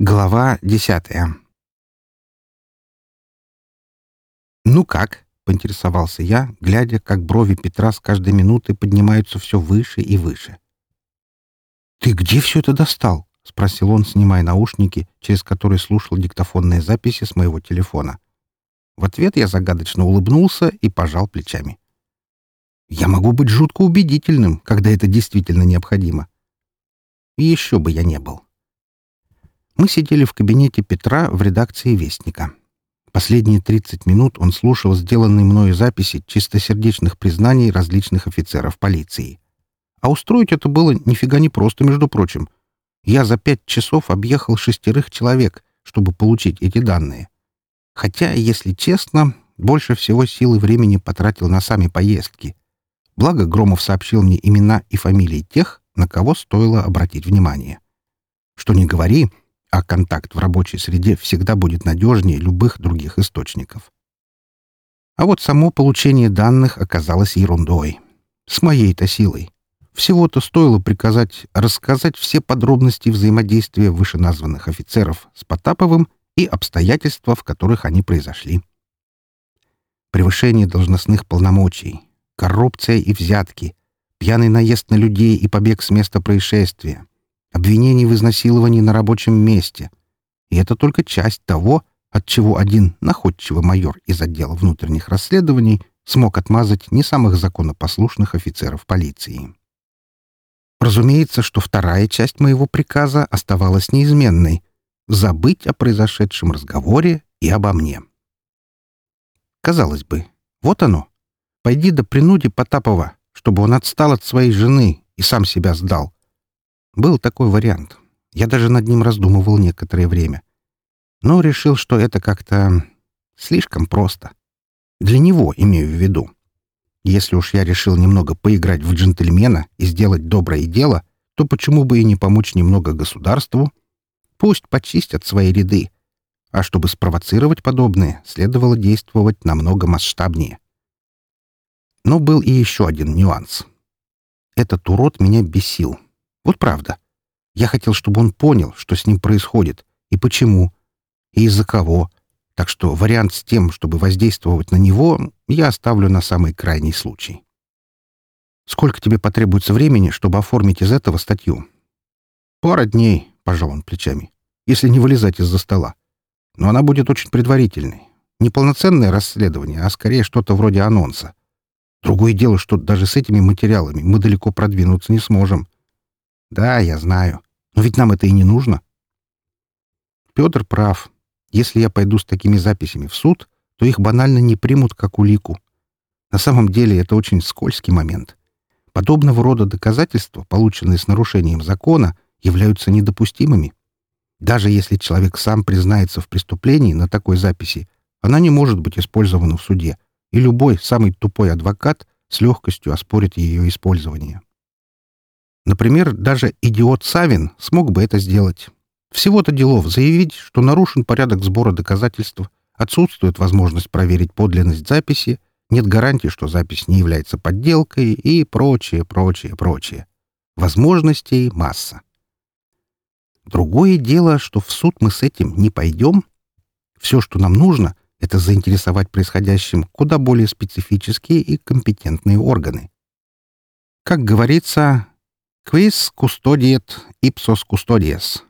Глава десятая «Ну как?» — поинтересовался я, глядя, как брови Петра с каждой минуты поднимаются все выше и выше. «Ты где все это достал?» — спросил он, снимая наушники, через которые слушал диктофонные записи с моего телефона. В ответ я загадочно улыбнулся и пожал плечами. «Я могу быть жутко убедительным, когда это действительно необходимо. И еще бы я не был». Мы сидели в кабинете Петра в редакции «Вестника». Последние 30 минут он слушал сделанные мною записи чистосердечных признаний различных офицеров полиции. А устроить это было нифига не просто, между прочим. Я за пять часов объехал шестерых человек, чтобы получить эти данные. Хотя, если честно, больше всего сил и времени потратил на сами поездки. Благо Громов сообщил мне имена и фамилии тех, на кого стоило обратить внимание. Что не говори, а контакт в рабочей среде всегда будет надежнее любых других источников. А вот само получение данных оказалось ерундой. С моей-то силой. Всего-то стоило приказать рассказать все подробности взаимодействия вышеназванных офицеров с Потаповым и обстоятельства, в которых они произошли. Превышение должностных полномочий, коррупция и взятки, пьяный наезд на людей и побег с места происшествия, обвинений в изнасиловании на рабочем месте. И это только часть того, от чего один находчивый майор из отдела внутренних расследований смог отмазать не самых законопослушных офицеров полиции. Разумеется, что вторая часть моего приказа оставалась неизменной — забыть о произошедшем разговоре и обо мне. Казалось бы, вот оно. Пойди да принуди Потапова, чтобы он отстал от своей жены и сам себя сдал. Был такой вариант. Я даже над ним раздумывал некоторое время. Но решил, что это как-то слишком просто. Для него имею в виду. Если уж я решил немного поиграть в джентльмена и сделать доброе дело, то почему бы и не помочь немного государству? Пусть почистят свои ряды. А чтобы спровоцировать подобное, следовало действовать намного масштабнее. Но был и еще один нюанс. Этот урод меня бесил. Вот правда. Я хотел, чтобы он понял, что с ним происходит, и почему, и из-за кого. Так что вариант с тем, чтобы воздействовать на него, я оставлю на самый крайний случай. «Сколько тебе потребуется времени, чтобы оформить из этого статью?» «Пара дней», — пожал он плечами, — «если не вылезать из-за стола. Но она будет очень предварительной. Не полноценное расследование, а скорее что-то вроде анонса. Другое дело, что даже с этими материалами мы далеко продвинуться не сможем. Да, я знаю. Но ведь нам это и не нужно. Петр прав. Если я пойду с такими записями в суд, то их банально не примут как улику. На самом деле это очень скользкий момент. Подобного рода доказательства, полученные с нарушением закона, являются недопустимыми. Даже если человек сам признается в преступлении на такой записи, она не может быть использована в суде, и любой самый тупой адвокат с легкостью оспорит ее использование. Например, даже идиот Савин смог бы это сделать. Всего-то делов заявить, что нарушен порядок сбора доказательств, отсутствует возможность проверить подлинность записи, нет гарантии, что запись не является подделкой и прочее, прочее, прочее. Возможностей масса. Другое дело, что в суд мы с этим не пойдем. Все, что нам нужно, это заинтересовать происходящим куда более специфические и компетентные органы. Как говорится, Quis custodiet ipsos custodies.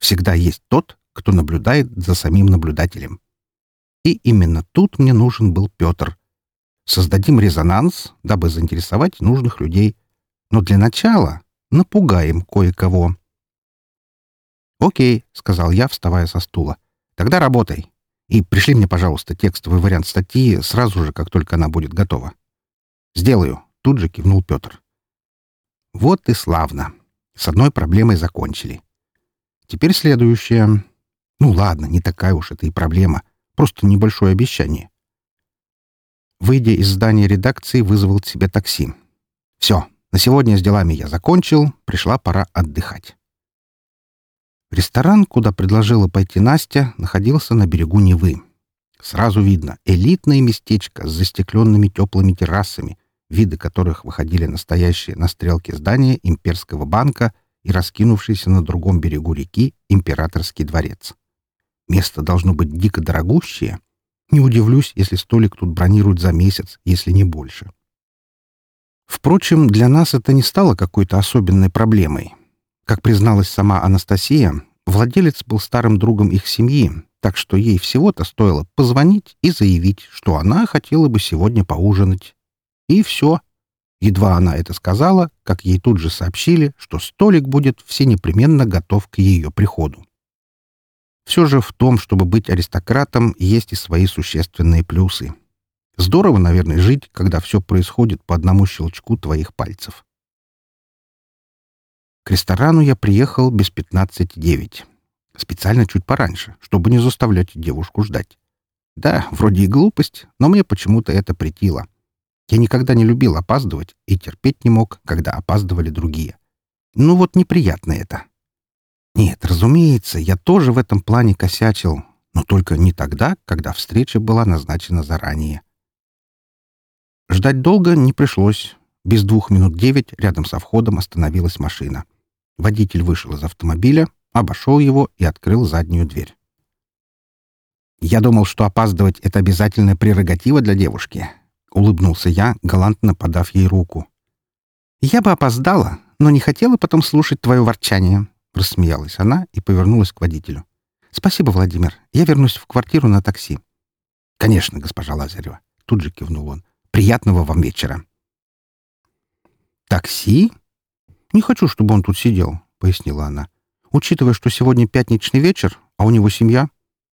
Всегда есть тот, кто наблюдает за самим наблюдателем. И именно тут мне нужен был Петр. Создадим резонанс, дабы заинтересовать нужных людей. Но для начала напугаем кое-кого. «Окей», — сказал я, вставая со стула. «Тогда работай. И пришли мне, пожалуйста, текстовый вариант статьи сразу же, как только она будет готова». «Сделаю», — тут же кивнул Петр. Вот и славно. С одной проблемой закончили. Теперь следующее. Ну ладно, не такая уж это и проблема. Просто небольшое обещание. Выйдя из здания редакции, вызвал себе такси. Все, на сегодня с делами я закончил, пришла пора отдыхать. Ресторан, куда предложила пойти Настя, находился на берегу Невы. Сразу видно — элитное местечко с застекленными теплыми террасами, виды которых выходили настоящие на стрелке здания имперского банка и раскинувшийся на другом берегу реки императорский дворец. Место должно быть дико дорогущее. Не удивлюсь, если столик тут бронируют за месяц, если не больше. Впрочем, для нас это не стало какой-то особенной проблемой. Как призналась сама Анастасия, владелец был старым другом их семьи, так что ей всего-то стоило позвонить и заявить, что она хотела бы сегодня поужинать. И все. Едва она это сказала, как ей тут же сообщили, что столик будет все непременно готов к ее приходу. Все же в том, чтобы быть аристократом, есть и свои существенные плюсы. Здорово, наверное, жить, когда все происходит по одному щелчку твоих пальцев. К ресторану я приехал без пятнадцати девять. Специально чуть пораньше, чтобы не заставлять девушку ждать. Да, вроде и глупость, но мне почему-то это притило. Я никогда не любил опаздывать и терпеть не мог, когда опаздывали другие. Ну вот неприятно это. Нет, разумеется, я тоже в этом плане косячил, но только не тогда, когда встреча была назначена заранее. Ждать долго не пришлось. Без двух минут девять рядом со входом остановилась машина. Водитель вышел из автомобиля, обошел его и открыл заднюю дверь. «Я думал, что опаздывать — это обязательная прерогатива для девушки», — улыбнулся я, галантно подав ей руку. «Я бы опоздала, но не хотела потом слушать твое ворчание», — рассмеялась она и повернулась к водителю. «Спасибо, Владимир. Я вернусь в квартиру на такси». «Конечно, госпожа Лазарева», — тут же кивнул он. «Приятного вам вечера». «Такси? Не хочу, чтобы он тут сидел», — пояснила она. «Учитывая, что сегодня пятничный вечер, а у него семья,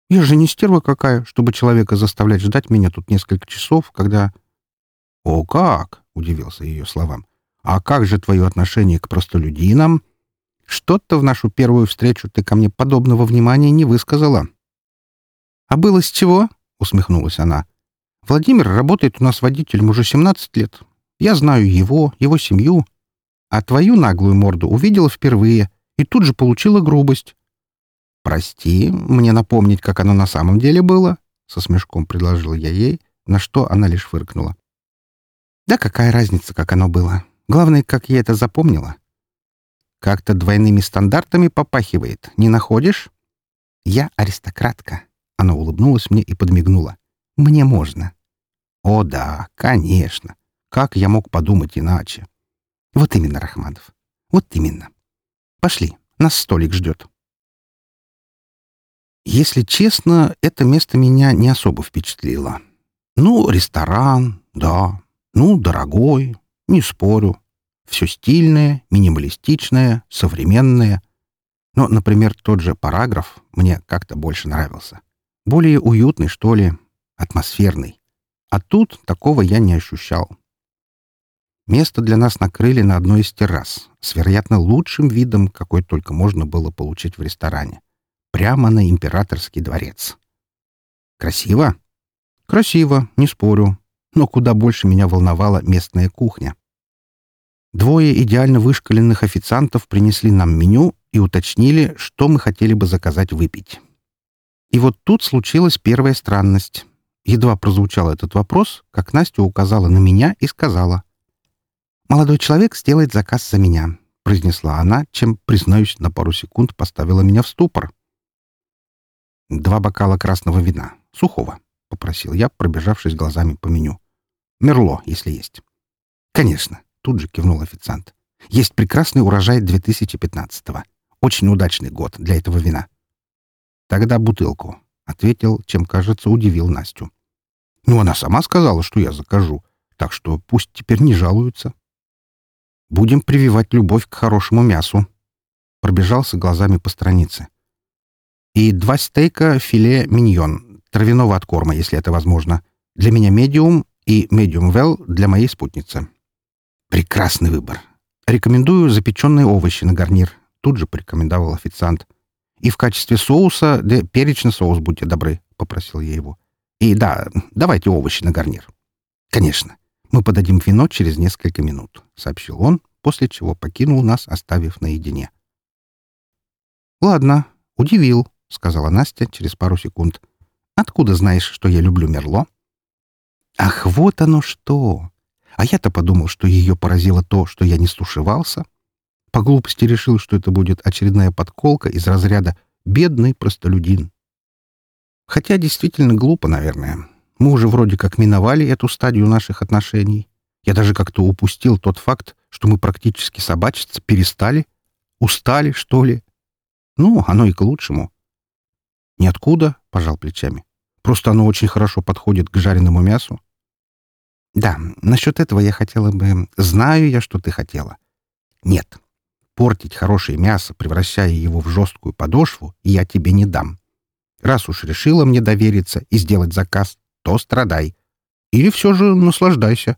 я же не стерва какая, чтобы человека заставлять ждать меня тут несколько часов, когда...» «О, как!» — удивился ее словам. «А как же твое отношение к простолюдинам? Что-то в нашу первую встречу ты ко мне подобного внимания не высказала». «А было с чего?» — усмехнулась она. «Владимир работает у нас водителем уже 17 лет. Я знаю его, его семью. А твою наглую морду увидела впервые и тут же получила грубость. «Прости, мне напомнить, как оно на самом деле было?» — со смешком предложил я ей, на что она лишь фыркнула. Да какая разница, как оно было? Главное, как я это запомнила. Как-то двойными стандартами попахивает, не находишь? Я аристократка. Она улыбнулась мне и подмигнула. Мне можно. О да, конечно. Как я мог подумать иначе? Вот именно, Рахманов. Вот именно. Пошли, нас столик ждет. Если честно, это место меня не особо впечатлило. Ну, ресторан, да, ну, дорогой, не спорю. Все стильное, минималистичное, современное. Но, например, тот же параграф мне как-то больше нравился. Более уютный, что ли, атмосферный. А тут такого я не ощущал. Место для нас накрыли на одной из террас, с, вероятно, лучшим видом, какой только можно было получить в ресторане. Прямо на императорский дворец. Красиво? Красиво, не спорю но куда больше меня волновала местная кухня. Двое идеально вышкаленных официантов принесли нам меню и уточнили, что мы хотели бы заказать выпить. И вот тут случилась первая странность. Едва прозвучал этот вопрос, как Настя указала на меня и сказала. «Молодой человек сделает заказ за меня», — произнесла она, чем, признаюсь, на пару секунд поставила меня в ступор. «Два бокала красного вина, сухого», — попросил я, пробежавшись глазами по меню. Мерло, если есть. Конечно, тут же кивнул официант. Есть прекрасный урожай 2015-го. Очень удачный год для этого вина. Тогда бутылку, ответил, чем, кажется, удивил Настю. Ну, она сама сказала, что я закажу, так что пусть теперь не жалуются. Будем прививать любовь к хорошему мясу. Пробежался глазами по странице. И два стейка филе миньон, травяного откорма, если это возможно. Для меня медиум и medium well для моей спутницы. Прекрасный выбор. Рекомендую запеченные овощи на гарнир. Тут же порекомендовал официант. И в качестве соуса, да перечный соус, будьте добры, попросил я его. И да, давайте овощи на гарнир. Конечно. Мы подадим вино через несколько минут, сообщил он, после чего покинул нас, оставив наедине. Ладно, удивил, сказала Настя через пару секунд. Откуда знаешь, что я люблю мерло? Ах, вот оно что! А я-то подумал, что ее поразило то, что я не стушевался. По глупости решил, что это будет очередная подколка из разряда «бедный простолюдин». Хотя действительно глупо, наверное. Мы уже вроде как миновали эту стадию наших отношений. Я даже как-то упустил тот факт, что мы практически собачиться перестали. Устали, что ли? Ну, оно и к лучшему. Ниоткуда, — пожал плечами. Просто оно очень хорошо подходит к жареному мясу. Да, насчет этого я хотела бы... Знаю я, что ты хотела. Нет. Портить хорошее мясо, превращая его в жесткую подошву, я тебе не дам. Раз уж решила мне довериться и сделать заказ, то страдай. Или все же наслаждайся.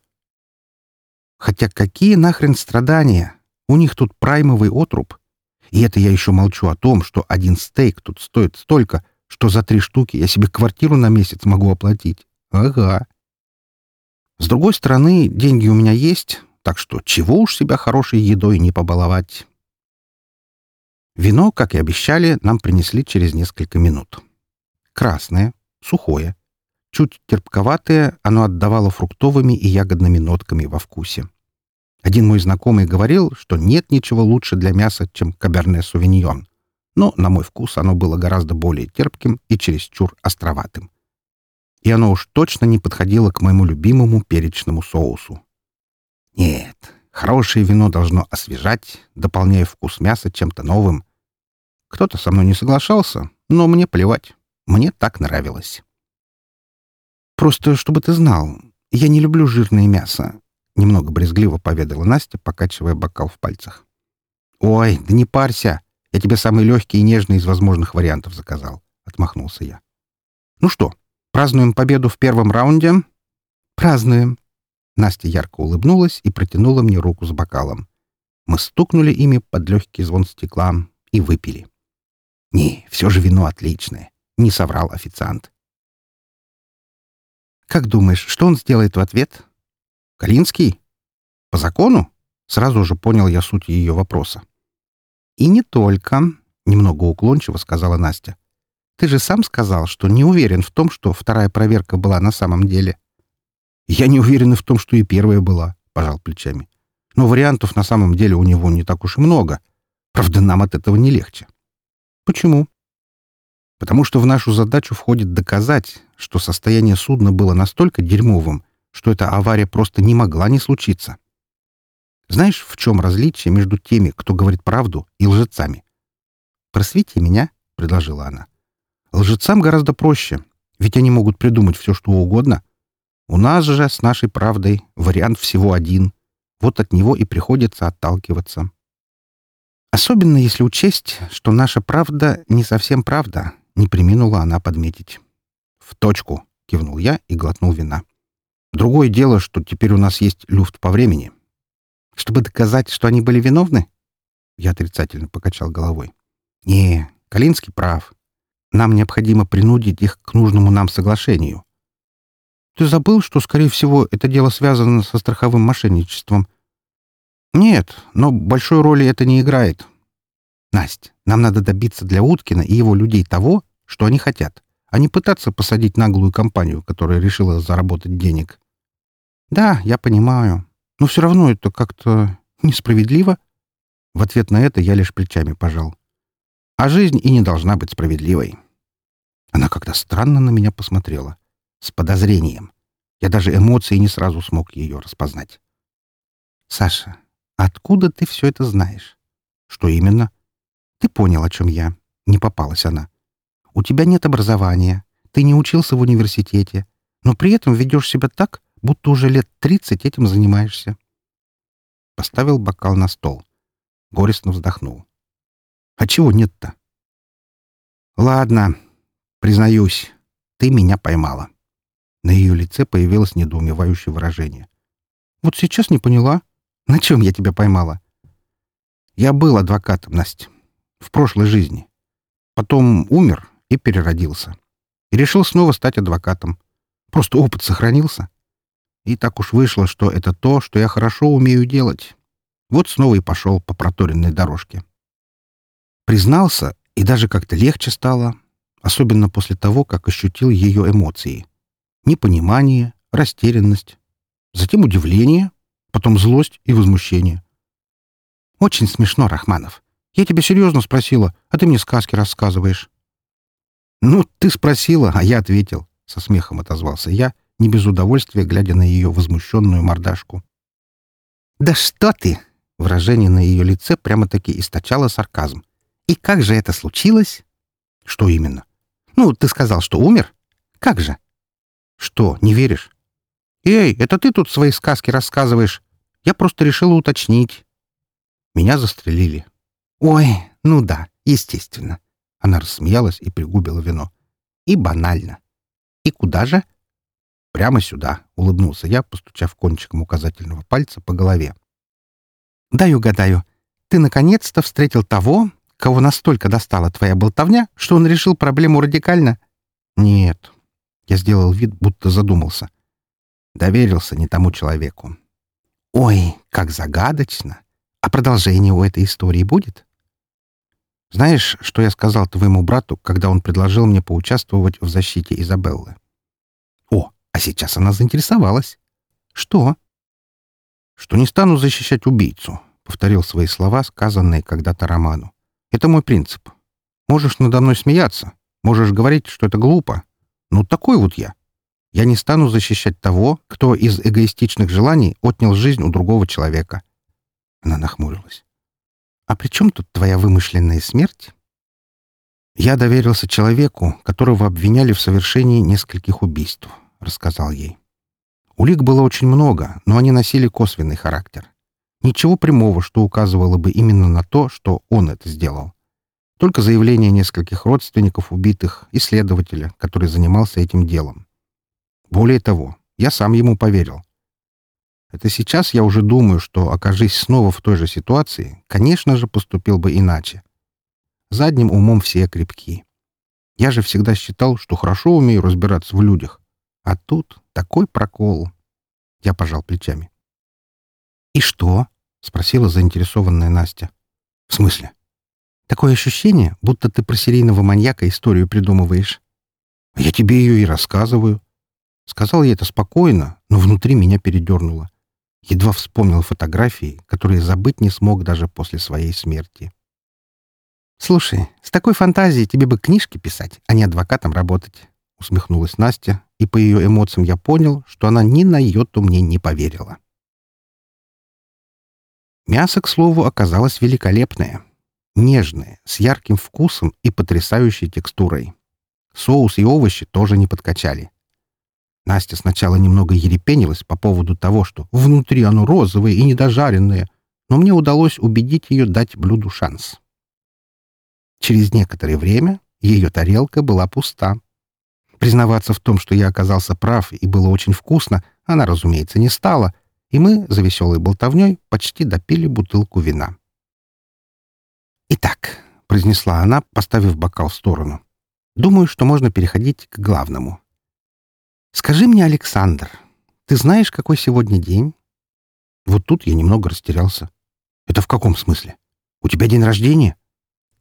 Хотя какие нахрен страдания? У них тут праймовый отруб. И это я еще молчу о том, что один стейк тут стоит столько, что за три штуки я себе квартиру на месяц могу оплатить. Ага. С другой стороны, деньги у меня есть, так что чего уж себя хорошей едой не побаловать. Вино, как и обещали, нам принесли через несколько минут. Красное, сухое, Чуть терпковатое, оно отдавало фруктовыми и ягодными нотками во вкусе. Один мой знакомый говорил, что нет ничего лучше для мяса, чем каберне-сувиньон. Но, на мой вкус, оно было гораздо более терпким и чересчур островатым. И оно уж точно не подходило к моему любимому перечному соусу. Нет, хорошее вино должно освежать, дополняя вкус мяса чем-то новым. Кто-то со мной не соглашался, но мне плевать. Мне так нравилось. «Просто, чтобы ты знал, я не люблю жирное мясо», — немного брезгливо поведала Настя, покачивая бокал в пальцах. «Ой, да не парься. Я тебе самый легкий и нежный из возможных вариантов заказал», — отмахнулся я. «Ну что, празднуем победу в первом раунде?» «Празднуем». Настя ярко улыбнулась и протянула мне руку с бокалом. Мы стукнули ими под легкий звон стекла и выпили. «Не, все же вино отличное», — не соврал официант. Как думаешь, что он сделает в ответ? Калинский? По закону? Сразу же понял я суть ее вопроса. И не только, немного уклончиво сказала Настя. Ты же сам сказал, что не уверен в том, что вторая проверка была на самом деле. Я не уверен и в том, что и первая была, пожал плечами. Но вариантов на самом деле у него не так уж и много. Правда, нам от этого не легче. Почему? потому что в нашу задачу входит доказать, что состояние судна было настолько дерьмовым, что эта авария просто не могла не случиться. Знаешь, в чем различие между теми, кто говорит правду, и лжецами? «Просвети меня», — предложила она. «Лжецам гораздо проще, ведь они могут придумать все, что угодно. У нас же с нашей правдой вариант всего один. Вот от него и приходится отталкиваться». Особенно если учесть, что наша правда не совсем правда, не приминула она подметить. «В точку!» — кивнул я и глотнул вина. «Другое дело, что теперь у нас есть люфт по времени». «Чтобы доказать, что они были виновны?» Я отрицательно покачал головой. «Не, Калинский прав. Нам необходимо принудить их к нужному нам соглашению». «Ты забыл, что, скорее всего, это дело связано со страховым мошенничеством?» «Нет, но большой роли это не играет. Настя, нам надо добиться для Уткина и его людей того, что они хотят, а не пытаться посадить наглую компанию, которая решила заработать денег. Да, я понимаю, но все равно это как-то несправедливо. В ответ на это я лишь плечами пожал. А жизнь и не должна быть справедливой. Она как-то странно на меня посмотрела. С подозрением. Я даже эмоции не сразу смог ее распознать. «Саша, откуда ты все это знаешь?» «Что именно?» Ты понял, о чем я. Не попалась она. У тебя нет образования. Ты не учился в университете. Но при этом ведешь себя так, будто уже лет тридцать этим занимаешься. Поставил бокал на стол. Горестно вздохнул. А чего нет-то? Ладно, признаюсь, ты меня поймала. На ее лице появилось недоумевающее выражение. Вот сейчас не поняла. На чем я тебя поймала? Я был адвокатом, Настя в прошлой жизни. Потом умер и переродился. И решил снова стать адвокатом. Просто опыт сохранился. И так уж вышло, что это то, что я хорошо умею делать. Вот снова и пошел по проторенной дорожке. Признался, и даже как-то легче стало, особенно после того, как ощутил ее эмоции. Непонимание, растерянность, затем удивление, потом злость и возмущение. Очень смешно, Рахманов. Я тебя серьезно спросила, а ты мне сказки рассказываешь. Ну, ты спросила, а я ответил. Со смехом отозвался я, не без удовольствия, глядя на ее возмущенную мордашку. «Да что ты!» — выражение на ее лице прямо-таки источало сарказм. «И как же это случилось?» «Что именно?» «Ну, ты сказал, что умер? Как же?» «Что, не веришь?» «Эй, это ты тут свои сказки рассказываешь. Я просто решила уточнить». Меня застрелили. «Ой, ну да, естественно». Она рассмеялась и пригубила вино. «И банально. И куда же?» «Прямо сюда», — улыбнулся я, постучав кончиком указательного пальца по голове. «Дай угадаю. Ты наконец-то встретил того, кого настолько достала твоя болтовня, что он решил проблему радикально?» «Нет». Я сделал вид, будто задумался. Доверился не тому человеку. «Ой, как загадочно! А продолжение у этой истории будет?» «Знаешь, что я сказал твоему брату, когда он предложил мне поучаствовать в защите Изабеллы?» «О, а сейчас она заинтересовалась. Что? Что не стану защищать убийцу, повторил свои слова, сказанные когда-то Роману. Это мой принцип. Можешь надо мной смеяться, можешь говорить, что это глупо. Ну, такой вот я. Я не стану защищать того, кто из эгоистичных желаний отнял жизнь у другого человека. Она нахмурилась. А при чем тут твоя вымышленная смерть? Я доверился человеку, которого обвиняли в совершении нескольких убийств рассказал ей. Улик было очень много, но они носили косвенный характер. Ничего прямого, что указывало бы именно на то, что он это сделал. Только заявление нескольких родственников убитых и следователя, который занимался этим делом. Более того, я сам ему поверил. Это сейчас я уже думаю, что, окажись снова в той же ситуации, конечно же, поступил бы иначе. Задним умом все крепки. Я же всегда считал, что хорошо умею разбираться в людях. А тут такой прокол. Я пожал плечами. «И что?» — спросила заинтересованная Настя. «В смысле?» «Такое ощущение, будто ты про серийного маньяка историю придумываешь». «Я тебе ее и рассказываю». Сказал я это спокойно, но внутри меня передернуло. Едва вспомнил фотографии, которые забыть не смог даже после своей смерти. «Слушай, с такой фантазией тебе бы книжки писать, а не адвокатом работать», — усмехнулась Настя, и по ее эмоциям я понял, что она ни на йоту мне не поверила. Мясо, к слову, оказалось великолепное. Нежное, с ярким вкусом и потрясающей текстурой. Соус и овощи тоже не подкачали. Настя сначала немного ерепенилась по поводу того, что внутри оно розовое и недожаренное, но мне удалось убедить ее дать блюду шанс. Через некоторое время ее тарелка была пуста. Признаваться в том, что я оказался прав и было очень вкусно, она, разумеется, не стала, и мы за веселой болтовней почти допили бутылку вина. «Итак», — произнесла она, поставив бокал в сторону, — «думаю, что можно переходить к главному. Скажи мне, Александр, ты знаешь, какой сегодня день?» Вот тут я немного растерялся. «Это в каком смысле? У тебя день рождения?»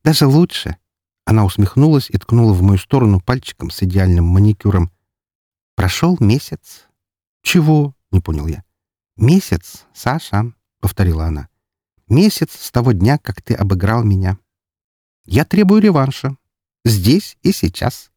«Даже лучше. Она усмехнулась и ткнула в мою сторону пальчиком с идеальным маникюром. «Прошел месяц». «Чего?» — не понял я. «Месяц, Саша», — повторила она. «Месяц с того дня, как ты обыграл меня. Я требую реванша. Здесь и сейчас».